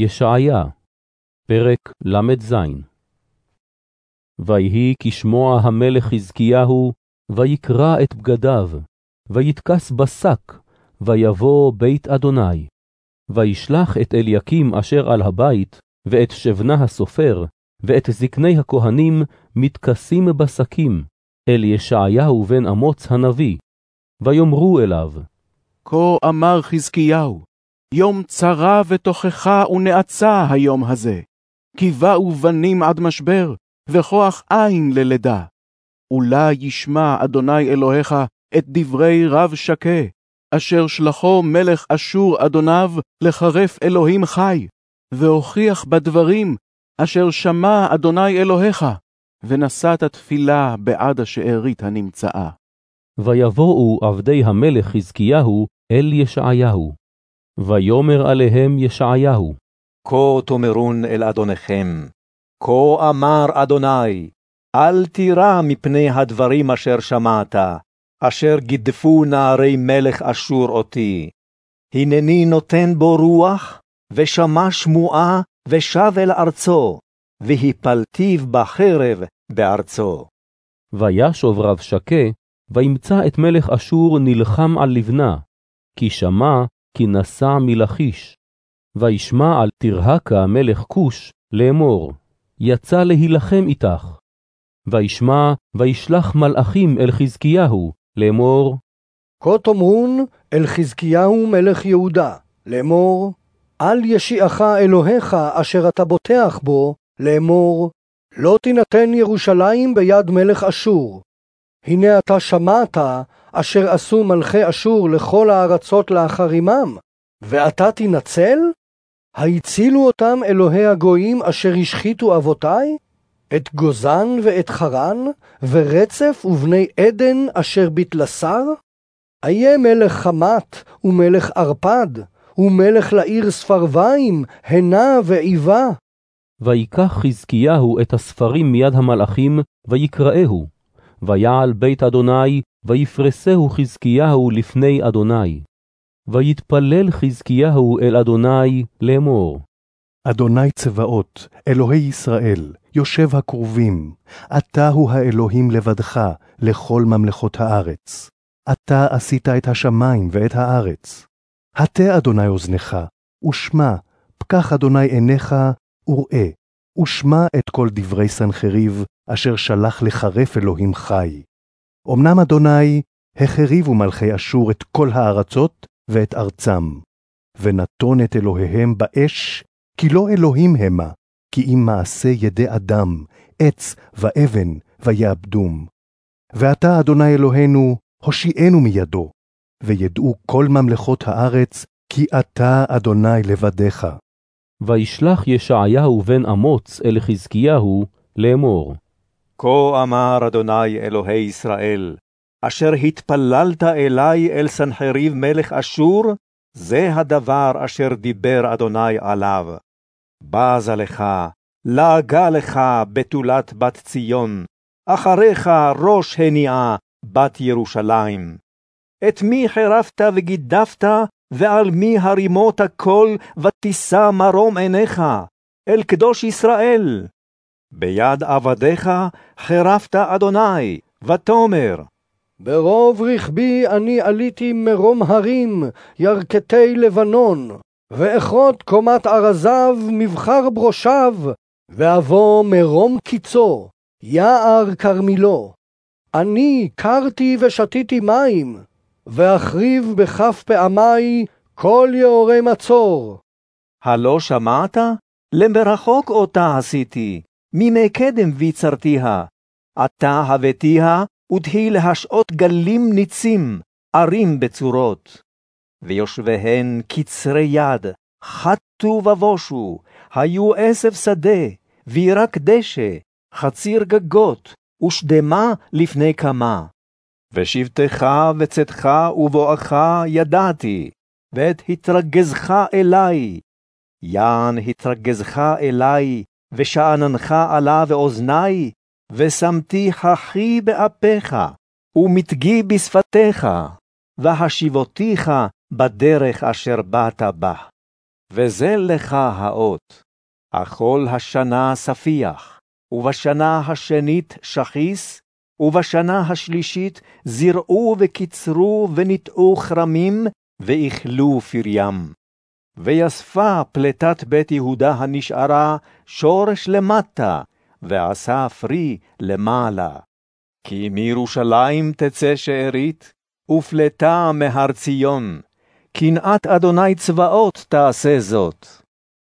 ישעיה, פרק ל"ז ויהי כשמוע המלך חזקיהו, ויקרע את בגדיו, ויתכס בשק, ויבוא בית אדוני. וישלח את אליקים אשר על הבית, ואת שבנה הסופר, ואת זקני הכהנים, מתכסים בשקים, אל ישעיהו בן אמוץ הנביא, ויאמרו אליו, כה אמר חזקיהו, יום צרה ותוכחה ונאצה היום הזה, כי באו בנים עד משבר, וכוח אין ללידה. אולי ישמע אדוני אלוהיך את דברי רב שקה, אשר שלחו מלך אשור אדוניו לחרף אלוהים חי, והוכיח בדברים אשר שמע אדוני אלוהיך, ונשאת תפילה בעד השארית הנמצאה. ויבואו עבדי המלך חזקיהו אל ישעיהו. ויאמר עליהם ישעיהו, כה תאמרון אל אדוניכם, כה אמר אדוני, אל תירא מפני הדברים אשר שמעת, אשר גידפו נערי מלך אשור אותי. הנני נותן בו רוח, ושמע שמועה, ושב אל ארצו, והפלתיו בחרב בארצו. וישוב רב שקה, וימצא את מלך אשור נלחם על לבנה, כי שמע כי נסע מלכיש. וישמע על תרהקה מלך כוש לאמור, יצא להילחם איתך. וישמע וישלח מלאכים אל חזקיהו לאמור, כה תאמרון אל חזקיהו מלך יהודה, לאמור, אל ישיעך אלוהיך אשר אתה בוטח בו, לאמור, לא תינתן ירושלים ביד מלך אשור. הנה אתה שמעת אשר עשו מלכי אשור לכל הארצות לאחר עמם, ואתה תנצל? הצילו אותם אלוהי הגויים אשר השחיתו אבותי? את גוזן ואת חרן, ורצף ובני עדן אשר בתלסר? איה מלך חמת, ומלך ערפד, ומלך לעיר ספרביים, הנה ועיבה. ויקח חזקיהו את הספרים מיד המלאכים, ויקראהו. ויעל בית אדוני, ויפרסהו חזקיהו לפני אדוני. ויתפלל חזקיהו אל אדוני לאמור. אדוני צבאות, אלוהי ישראל, יושב הכרובים, אתה הוא האלוהים לבדך לכל ממלכות הארץ. אתה עשית את השמיים ואת הארץ. הטה אדוני אוזנך, ושמע, פקח אדוני עיניך, וראה, ושמע את כל דברי סנחריב, אשר שלח לחרף אלוהים חי. אמנם אדוני, החריבו מלכי אשור את כל הארצות ואת ארצם, ונתון את אלוהיהם באש, כי לא אלוהים המה, כי אם מעשה ידי אדם, עץ ואבן, ויאבדום. ועתה, אדוני אלוהינו, הושיענו מידו, וידעו כל ממלכות הארץ, כי אתה, אדוני, לבדיך. וישלח ישעיהו בן אמוץ אל חזקיהו לאמור. כה אמר אדוני אלוהי ישראל, אשר התפללת אלי אל סנחריב מלך אשור, זה הדבר אשר דיבר אדוני עליו. בזה לך, לעגה לך בתולת בת ציון, אחריך ראש הניעה בת ירושלים. את מי חירפת וגידפת, ועל מי הרימות הקול, ותישא מרום עיניך, אל קדוש ישראל. ביד עבדיך חירפת אדוני, ותאמר, ברוב רכבי אני עליתי מרום הרים, ירכתי לבנון, ואכרות קומת ארזיו, מבחר ברושיו, ואבוא מרום קיצו, יער כרמילו. אני קרתי ושתיתי מים, ואחריב בכף פעמי כל יאורי מצור. הלא שמעת? למרחוק אותה עשיתי, מימי קדם ויצרתיה. אתה הבאתיה, ותהי להשעות גלים ניצים, ערים בצורות. ויושביהן קצרי יד, חטו ובושו, היו עשב שדה, וירק דשא, חציר גגות, ושדמה לפני כמה. ושבתך וצאתך ובואך ידעתי, ואת התרגזך אלי. יען התרגזך אלי, ושאננך עלה ואוזני, ושמתי חכי באפיך, ומתגי בשפתיך, והשיבותיך בדרך אשר באת בה. וזה לך האות. אכול השנה ספיח, ובשנה השנית שחיס, ובשנה השלישית זרעו וקיצרו וניטעו כרמים, ואכלו פריים. ויספה פלטת בית יהודה הנשארה שורש למטה, ועשה פרי למעלה. כי מירושלים תצא שארית, ופלטה מהר ציון, קנאת אדוני צבאות תעשה זאת.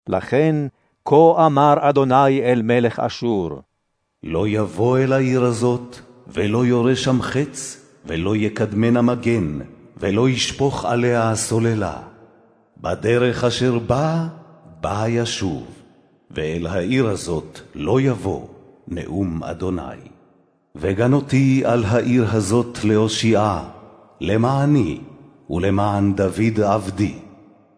לכן, כה אמר אדוני אל מלך אשור, לא יבוא אל העיר הזאת, ולא יורה שם חץ, ולא יקדמנה מגן, ולא ישפוך עליה הסוללה. בדרך אשר בא, בא ישוב, ואל העיר הזאת לא יבוא, נאום אדוני. וגנותי על העיר הזאת להושיעה, למעני ולמען דוד עבדי.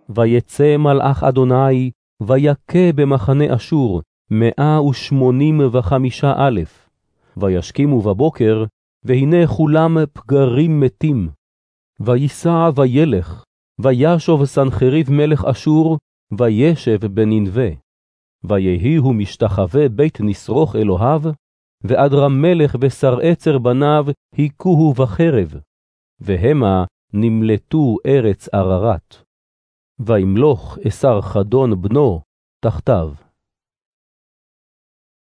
ויצא מלאך אדוני, ויכה במחנה אשור מאה ושמונים וחמישה אלף. וישכימו בבוקר, והנה כולם פגרים מתים. ויסע וילך, וישוב סנחריב מלך אשור, וישב בננבה. ויהי הוא משתחווה בית נשרוך אלוהיו, ואדרם מלך ושר עצר בניו היכוהו בחרב, והמה נמלטו ארץ עררת. וימלוך אסר חדון בנו תחתיו.